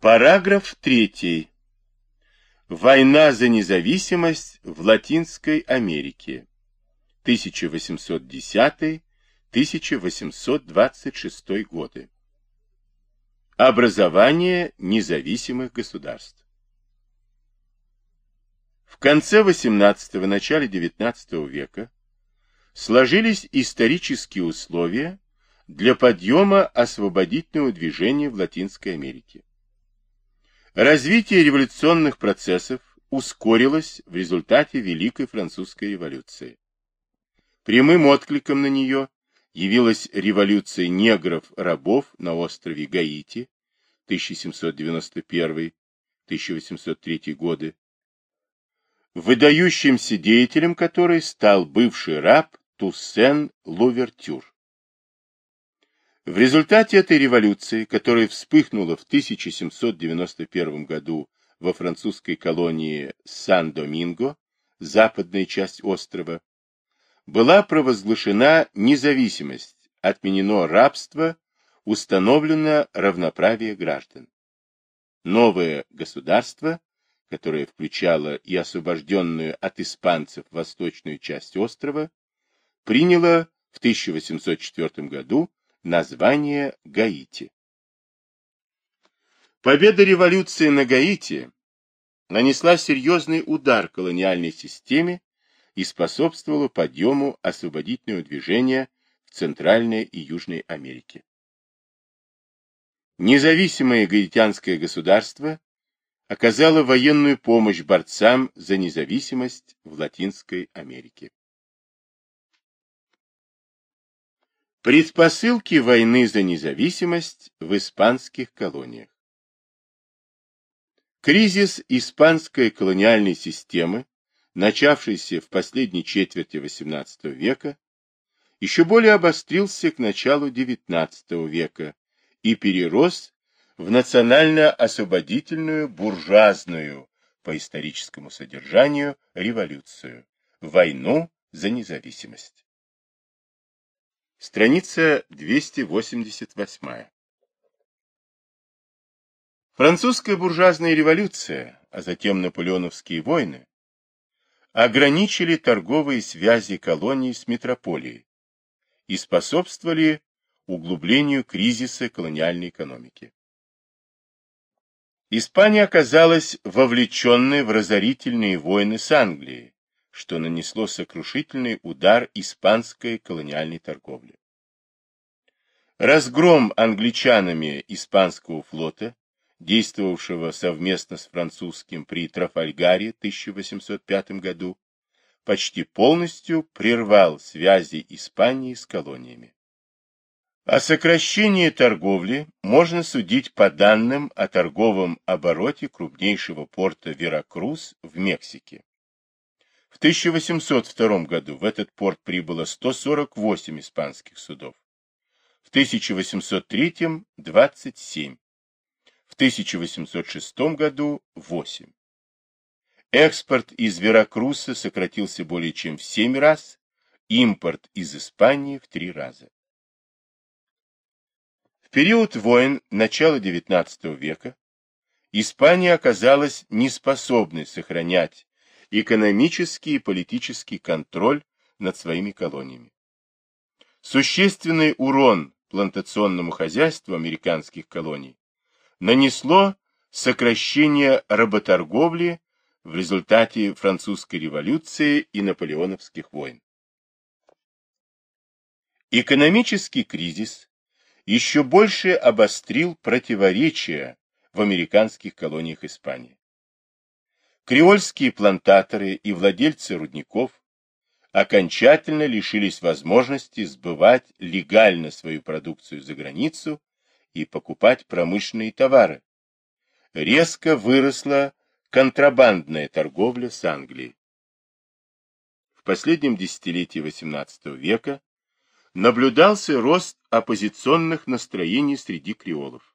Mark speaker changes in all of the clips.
Speaker 1: Параграф 3. Война за независимость в Латинской Америке. 1810-1826 годы. Образование независимых государств. В конце XVIII – начале XIX века сложились исторические условия для подъема освободительного движения в Латинской Америке. Развитие революционных процессов ускорилось в результате Великой Французской революции. Прямым откликом на нее явилась революция негров-рабов на острове Гаити 1791-1803 годы, выдающимся деятелем которой стал бывший раб Туссен Лувертюр. В результате этой революции, которая вспыхнула в 1791 году во французской колонии Сан-Доминго, западная часть острова, была провозглашена независимость, отменено рабство, установлено равноправие граждан. Новое государство, которое включало и освобожденную от испанцев восточную часть острова, приняло в 1804 году название Гаити. Победа революции на Гаити нанесла серьезный удар колониальной системе и способствовала подъему освободительного движения в Центральной и Южной Америке. Независимое гаитянское государство оказало военную помощь борцам за независимость в Латинской Америке. Предпосылки войны за независимость в испанских колониях. Кризис испанской колониальной системы, начавшийся в последней четверти XVIII века, еще более обострился к началу XIX века и перерос в национально-освободительную буржуазную по историческому содержанию революцию, войну за независимость. Страница 288. Французская буржуазная революция, а затем наполеоновские войны, ограничили торговые связи колоний с метрополией и способствовали углублению кризиса колониальной экономики. Испания оказалась вовлеченной в разорительные войны с Англией, что нанесло сокрушительный удар испанской колониальной торговле. Разгром англичанами испанского флота, действовавшего совместно с французским при Трафальгаре 1805 году, почти полностью прервал связи Испании с колониями. О сокращении торговли можно судить по данным о торговом обороте крупнейшего порта Веракрус в Мексике. В 1802 году в этот порт прибыло 148 испанских судов, в 1803 – 27, в 1806 году – 8. Экспорт из Веракруса сократился более чем в 7 раз, импорт из Испании в 3 раза. В период войн начала XIX века Испания оказалась неспособной сохранять экономический и политический контроль над своими колониями. Существенный урон плантационному хозяйству американских колоний нанесло сокращение работорговли в результате французской революции и наполеоновских войн. Экономический кризис еще больше обострил противоречия в американских колониях Испании. Креольские плантаторы и владельцы рудников окончательно лишились возможности сбывать легально свою продукцию за границу и покупать промышленные товары. Резко выросла контрабандная торговля с Англией. В последнем десятилетии XVIII века наблюдался рост оппозиционных настроений среди креолов.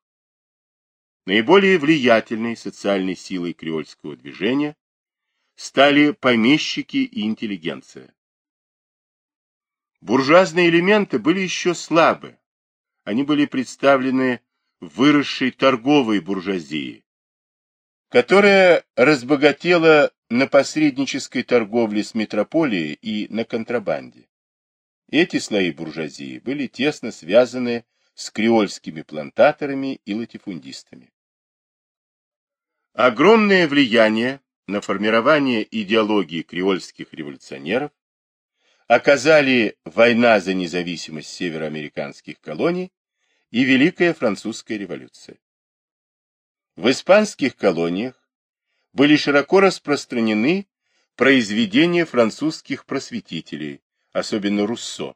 Speaker 1: Наиболее влиятельной социальной силой креольского движения стали помещики и интеллигенция. Буржуазные элементы были еще слабы. Они были представлены выросшей торговой буржуазии, которая разбогатела на посреднической торговле с метрополией и на контрабанде. Эти слои буржуазии были тесно связаны с креольскими плантаторами и латифундистами. Огромное влияние на формирование идеологии креольских революционеров оказали война за независимость североамериканских колоний и Великая Французская революция. В испанских колониях были широко распространены произведения французских просветителей, особенно Руссо.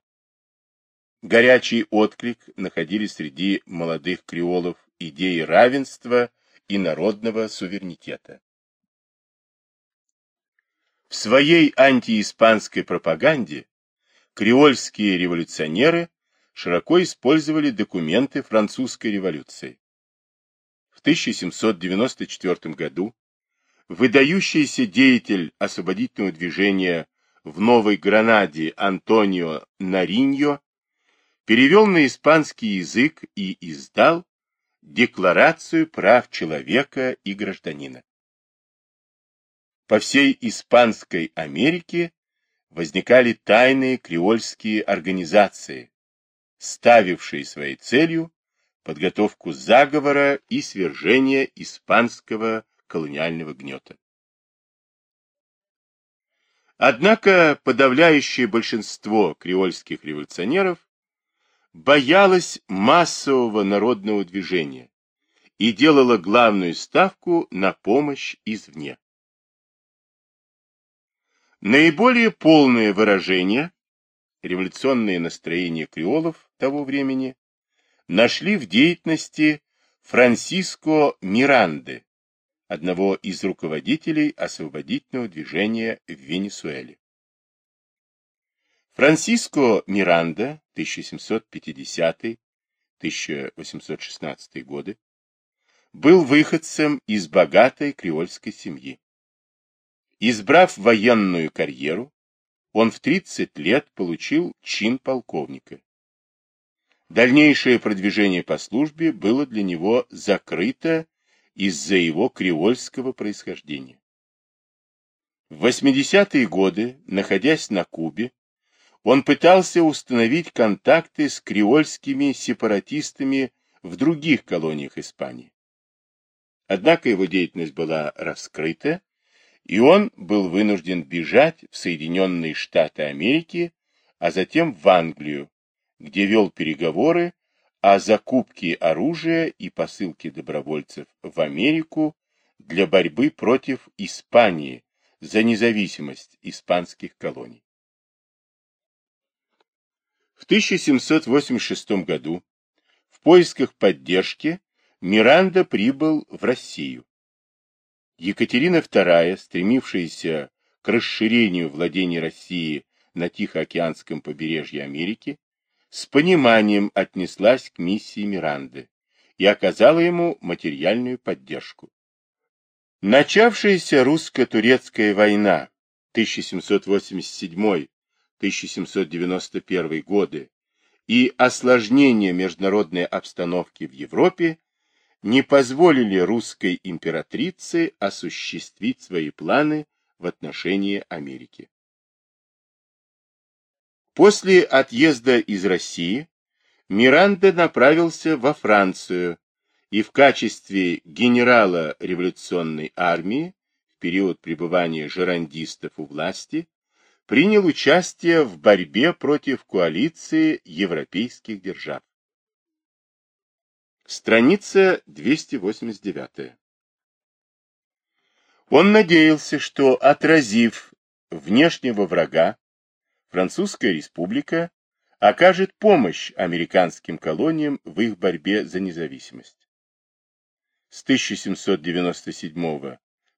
Speaker 1: Горячий отклик находили среди молодых креолов идеи равенства и народного суверенитета. В своей антииспанской пропаганде креольские революционеры широко использовали документы французской революции. В 1794 году выдающийся деятель освободительного движения в Новой Гранаде Антонио Нариньо перевел на испанский язык и издал Декларацию прав человека и гражданина. По всей Испанской Америке возникали тайные креольские организации, ставившие своей целью подготовку заговора и свержение испанского колониального гнета. Однако подавляющее большинство креольских революционеров боялось массового народного движения и делало главную ставку на помощь извне. Наиболее полное выражение революционные настроения креолов того времени нашли в деятельности Франсиско Миранды, одного из руководителей освободительного движения в Венесуэле. Франсиско Миранда, 1750-1816 годы, был выходцем из богатой креольской семьи. Избрав военную карьеру, он в 30 лет получил чин полковника. Дальнейшее продвижение по службе было для него закрыто из-за его креольского происхождения. В 80-е годы, находясь на Кубе, он пытался установить контакты с креольскими сепаратистами в других колониях Испании. Однако его деятельность была раскрыта, и он был вынужден бежать в Соединенные Штаты Америки, а затем в Англию, где вел переговоры о закупке оружия и посылке добровольцев в Америку для борьбы против Испании за независимость испанских колоний. В 1786 году в поисках поддержки Миранда прибыл в Россию. Екатерина II, стремившаяся к расширению владений России на Тихоокеанском побережье Америки, с пониманием отнеслась к миссии Миранды и оказала ему материальную поддержку. Начавшаяся русско-турецкая война 1787-1791 годы и осложнение международной обстановки в Европе не позволили русской императрице осуществить свои планы в отношении Америки. После отъезда из России Миранда направился во Францию и в качестве генерала революционной армии в период пребывания жерандистов у власти принял участие в борьбе против коалиции европейских держав. Страница 289. Он надеялся, что, отразив внешнего врага, Французская республика окажет помощь американским колониям в их борьбе за независимость. С 1797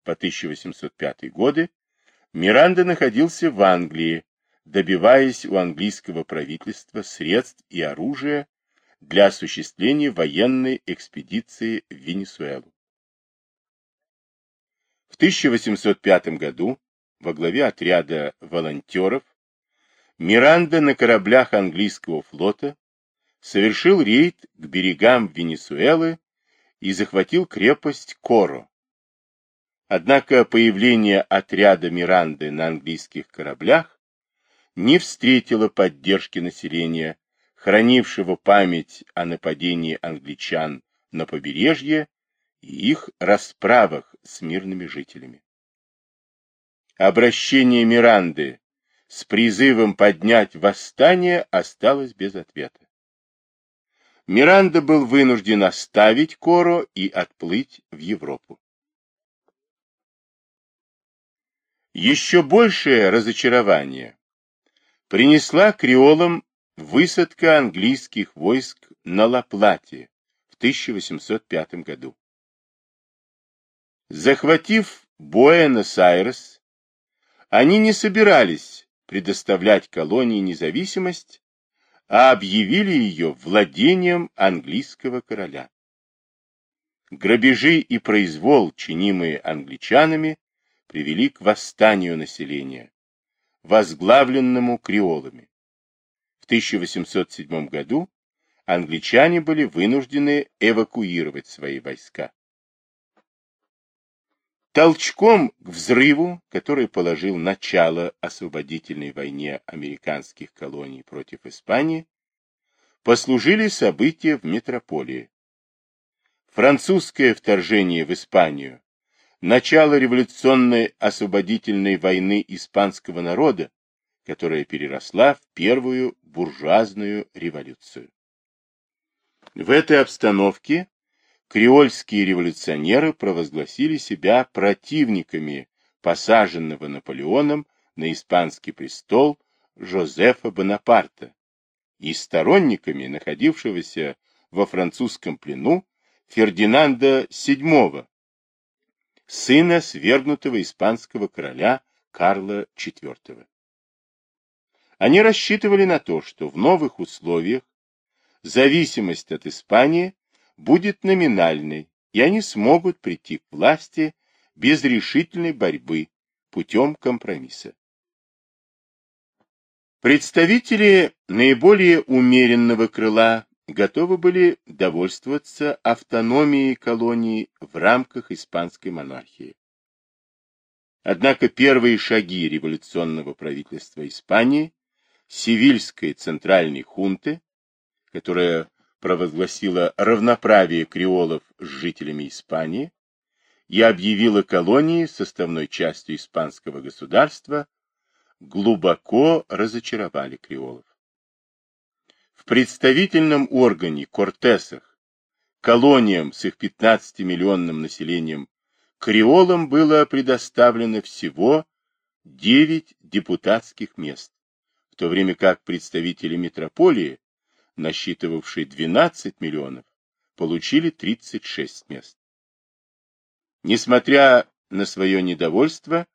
Speaker 1: по 1805 годы Миранда находился в Англии, добиваясь у английского правительства средств и оружия для осуществления военной экспедиции в Венесуэлу. В 1805 году во главе отряда волонтеров Миранда на кораблях английского флота совершил рейд к берегам Венесуэлы и захватил крепость Коро. Однако появление отряда Миранды на английских кораблях не встретило поддержки населения, хранившего память о нападении англичан на побережье и их расправах с мирными жителями. Обращение Миранды с призывом поднять восстание осталось без ответа. Миранда был вынужден оставить Коро и отплыть в Европу. Еще большее разочарование принесла креолам высадка английских войск на Ла-Плате в 1805 году. Захватив Буэнос-Айрес, они не собирались предоставлять колонии независимость, а объявили ее владением английского короля. Грабежи и произвол, чинимые англичанами, привели к восстанию населения, возглавленному креолами. В 1807 году англичане были вынуждены эвакуировать свои войска. Толчком к взрыву, который положил начало освободительной войне американских колоний против Испании, послужили события в метрополии. Французское вторжение в Испанию начало революционной освободительной войны испанского народа, которая переросла в первую буржуазную революцию. В этой обстановке креольские революционеры провозгласили себя противниками посаженного Наполеоном на испанский престол Жозефа Бонапарта и сторонниками находившегося во французском плену Фердинанда VII, сына свергнутого испанского короля Карла IV. Они рассчитывали на то, что в новых условиях зависимость от Испании будет номинальной, и они смогут прийти к власти без решительной борьбы путем компромисса. Представители наиболее умеренного крыла готовы были довольствоваться автономией колоний в рамках испанской монархии. Однако первые шаги революционного правительства Испании, Севильской центральной хунты, которая провозгласила равноправие креолов с жителями Испании и объявила колонии составной частью испанского государства, глубоко разочаровали креолов. В представительном органе Кортесах, колониям с их 15-миллионным населением, креолам было предоставлено всего 9 депутатских мест, в то время как представители метрополии, насчитывавшие 12 миллионов, получили 36 мест. Несмотря на свое недовольство,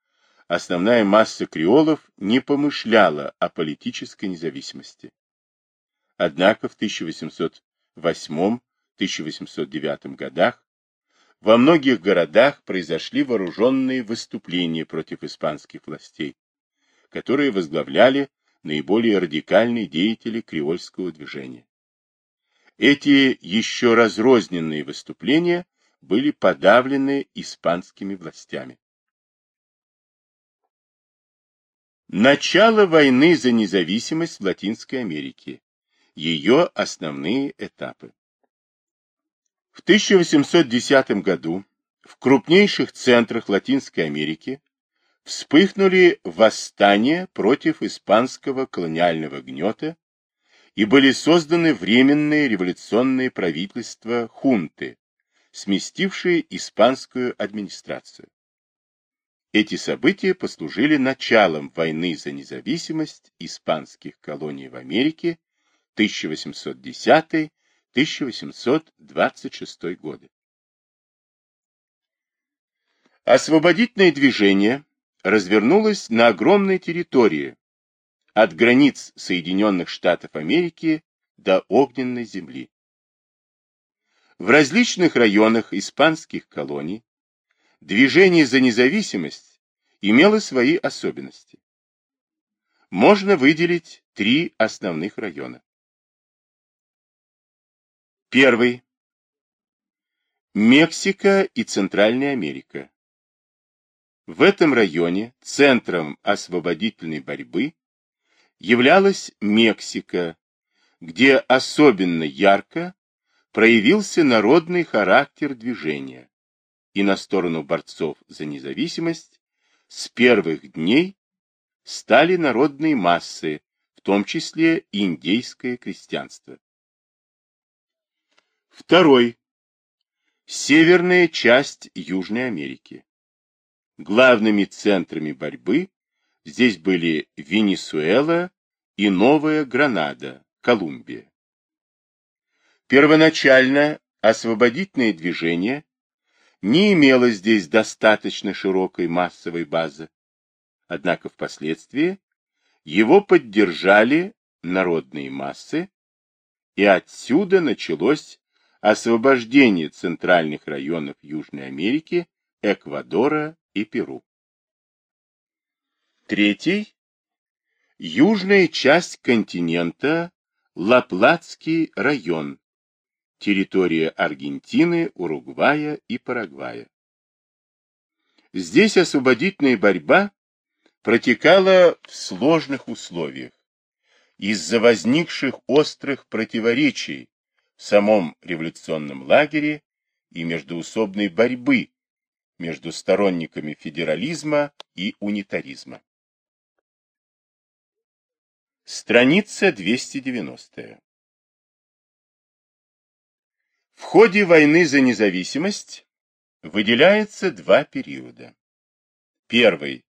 Speaker 1: основная масса креолов не помышляла о политической независимости. Однако в 1808-1809 годах во многих городах произошли вооруженные выступления против испанских властей, которые возглавляли наиболее радикальные деятели креольского движения. Эти еще разрозненные выступления были подавлены испанскими властями. Начало войны за независимость в Латинской Америке ее основные этапы. В 1810 году в крупнейших центрах Латинской Америки вспыхнули восстания против испанского колониального гнета и были созданы временные революционные правительства хунты, сместившие испанскую администрацию. Эти события послужили началом войны за независимость испанских колоний в Америке 1810-1826 годы. Освободительное движение развернулось на огромной территории, от границ Соединенных Штатов Америки до огненной земли. В различных районах испанских колоний движение за независимость имело свои особенности. Можно выделить три основных района. Первый. Мексика и Центральная Америка. В этом районе центром освободительной борьбы являлась Мексика, где особенно ярко проявился народный характер движения, и на сторону борцов за независимость с первых дней стали народные массы, в том числе индейское крестьянство. Второй. Северная часть Южной Америки. Главными центрами борьбы здесь были Венесуэла и Новая Гранада, Колумбия. Первоначально освободительное движение не имело здесь достаточно широкой массовой базы, однако впоследствии его поддержали народные массы, и отсюда началось освобождение центральных районов Южной Америки, Эквадора и Перу. Третий. Южная часть континента Лаплатский район, территория Аргентины, Уругвая и Парагвая. Здесь освободительная борьба протекала в сложных условиях из-за возникших острых противоречий в самом революционном лагере и междуусобной борьбы между сторонниками федерализма и унитаризма. Страница 290. В ходе войны за независимость выделяется два периода. Первый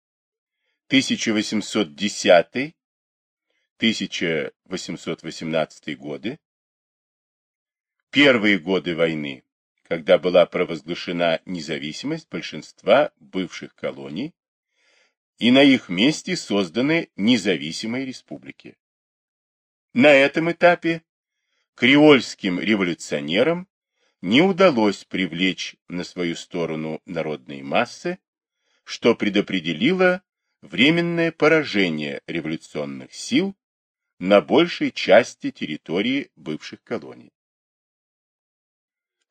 Speaker 1: 1810-1818 годы. Первые годы войны когда была провозглашена независимость большинства бывших колоний, и на их месте созданы независимые республики. На этом этапе креольским революционерам не удалось привлечь на свою сторону народные массы, что предопределило временное поражение революционных сил на большей части территории бывших колоний.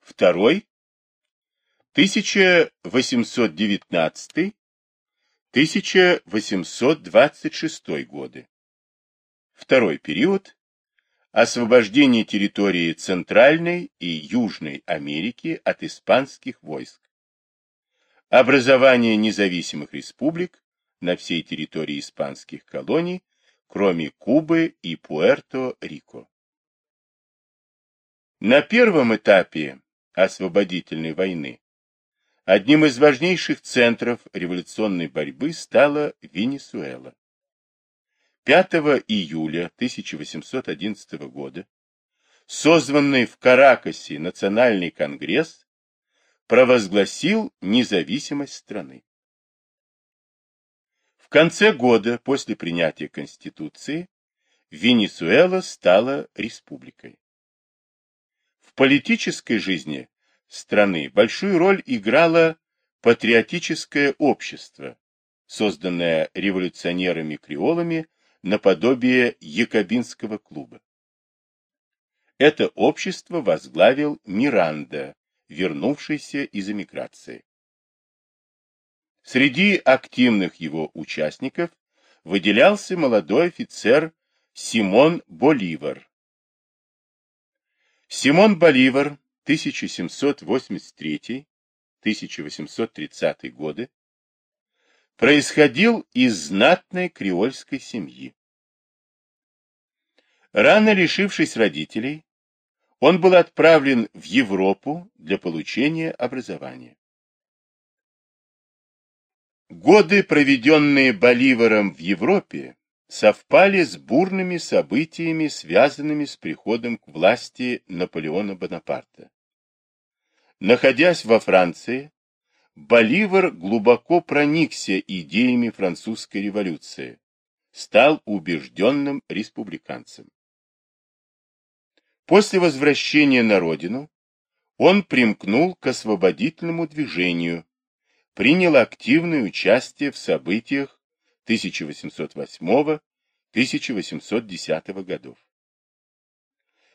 Speaker 1: Второй 1819-1826 годы. Второй период освобождение территории Центральной и Южной Америки от испанских войск. Образование независимых республик на всей территории испанских колоний, кроме Кубы и Пуэрто-Рико. На первом этапе освободительной войны, одним из важнейших центров революционной борьбы стала Венесуэла. 5 июля 1811 года созванный в Каракасе Национальный конгресс провозгласил независимость страны. В конце года после принятия Конституции Венесуэла стала республикой политической жизни страны большую роль играло патриотическое общество, созданное революционерами-креолами наподобие Якобинского клуба. Это общество возглавил Миранда, вернувшийся из эмиграции. Среди активных его участников выделялся молодой офицер Симон Боливар, Симон Боливар, 1783-1830 годы, происходил из знатной креольской семьи. Рано лишившись родителей, он был отправлен в Европу для получения образования. Годы, проведенные Боливаром в Европе, совпали с бурными событиями, связанными с приходом к власти Наполеона Бонапарта. Находясь во Франции, Боливар глубоко проникся идеями французской революции, стал убежденным республиканцем. После возвращения на родину он примкнул к освободительному движению, принял активное участие в событиях 1808-1810 годов.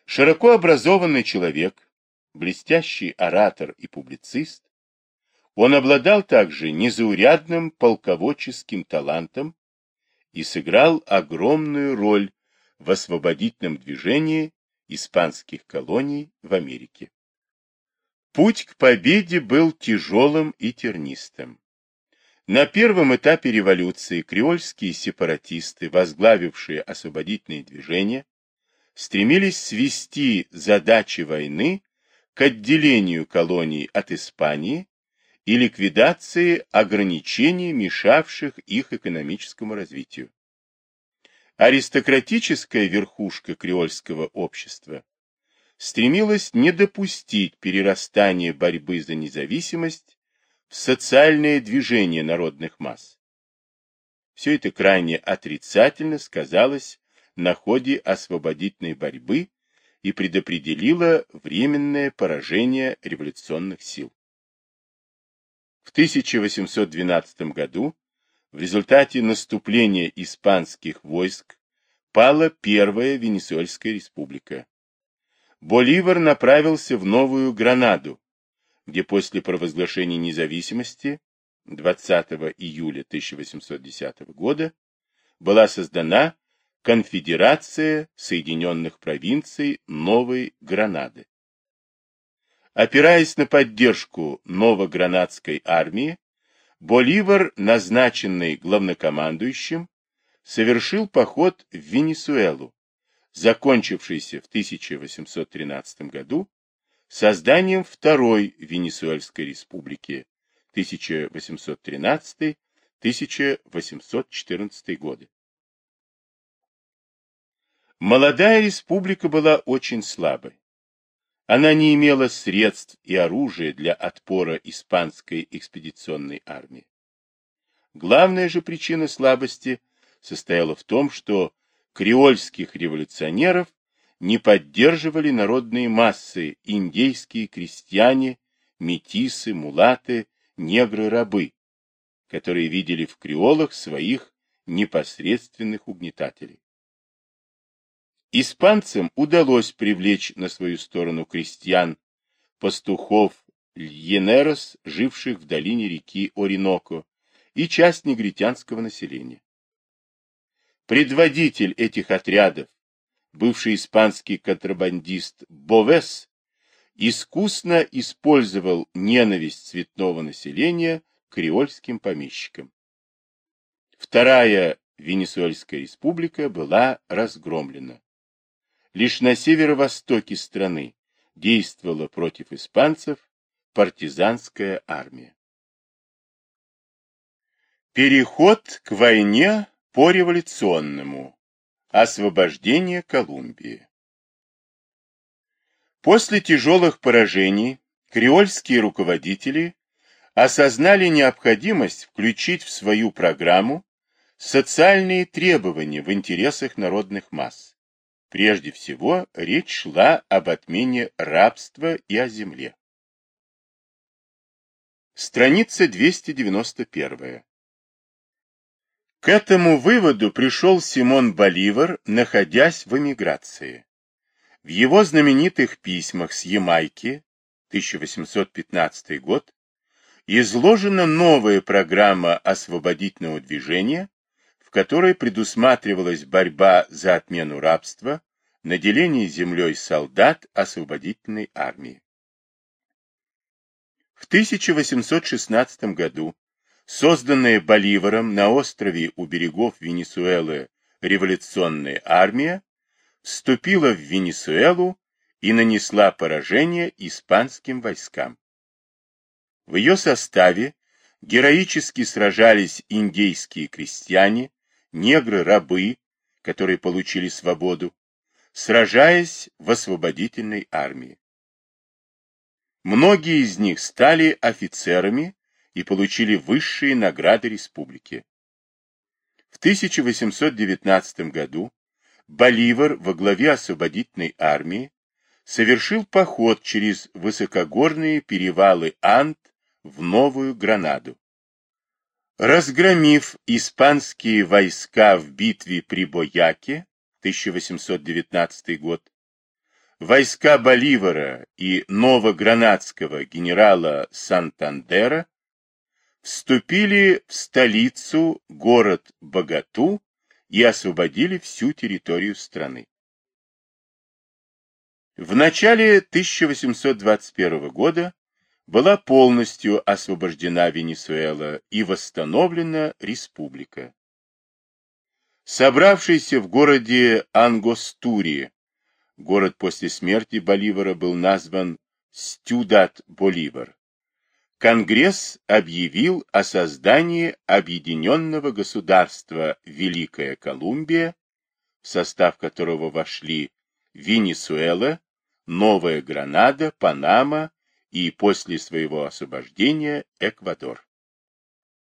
Speaker 1: Широко образованный человек, блестящий оратор и публицист, он обладал также незаурядным полководческим талантом и сыграл огромную роль в освободительном движении испанских колоний в Америке. Путь к победе был тяжелым и тернистым. На первом этапе революции креольские сепаратисты, возглавившие освободительные движения, стремились свести задачи войны к отделению колоний от Испании и ликвидации ограничений, мешавших их экономическому развитию. Аристократическая верхушка креольского общества стремилась не допустить перерастания борьбы за независимость в социальное движение народных масс. Все это крайне отрицательно сказалось на ходе освободительной борьбы и предопределило временное поражение революционных сил. В 1812 году в результате наступления испанских войск пала Первая Венесуэльская республика. Боливар направился в Новую Гранаду, где после провозглашения независимости 20 июля 1810 года была создана Конфедерация Соединенных Провинций Новой Гранады. Опираясь на поддержку Новогранадской армии, Боливар, назначенный главнокомандующим, совершил поход в Венесуэлу, закончившийся в 1813 году созданием Второй Венесуэльской республики 1813-1814 годы. Молодая республика была очень слабой. Она не имела средств и оружия для отпора испанской экспедиционной армии. Главная же причина слабости состояла в том, что креольских революционеров не поддерживали народные массы, индейские крестьяне, метисы, мулаты, негры-рабы, которые видели в креолах своих непосредственных угнетателей. Испанцам удалось привлечь на свою сторону крестьян, пастухов Льенерос, живших в долине реки Ориноко, и часть негритянского населения. Предводитель этих отрядов, бывший испанский контрабандист Бовес, искусно использовал ненависть цветного населения к креольским помещикам. Вторая Венесуэльская республика была разгромлена лишь на северо-востоке страны действовала против испанцев партизанская армия. Переход к войне по революционному. Освобождение Колумбии. После тяжелых поражений креольские руководители осознали необходимость включить в свою программу социальные требования в интересах народных масс. Прежде всего, речь шла об отмене рабства и о земле. Страница 291. К этому выводу пришел Симон Боливар, находясь в эмиграции. В его знаменитых письмах с Ямайки, 1815 год, изложена новая программа освободительного движения, в которой предусматривалась борьба за отмену рабства, наделение землей солдат освободительной армии. В 1816 году созданная Боливаром на острове у берегов Венесуэлы революционная армия вступила в Венесуэлу и нанесла поражение испанским войскам. В ее составе героически сражались индейские крестьяне, негры-рабы, которые получили свободу, сражаясь в освободительной армии. Многие из них стали офицерами и получили высшие награды республики. В 1819 году Боливар во главе освободительной армии совершил поход через высокогорные перевалы Анд в Новую Гранаду. Разгромив испанские войска в битве при Бояке, 1819 год, войска Боливара и новогранадского генерала Сантандера вступили в столицу, город Богату, и освободили всю территорию страны. В начале 1821 года была полностью освобождена Венесуэла и восстановлена республика. Собравшийся в городе Ангостури, город после смерти Боливара был назван Стюдат Боливар, Конгресс объявил о создании объединенного государства Великая Колумбия, в состав которого вошли Венесуэла, Новая Гранада, Панама и после своего освобождения Эквадор.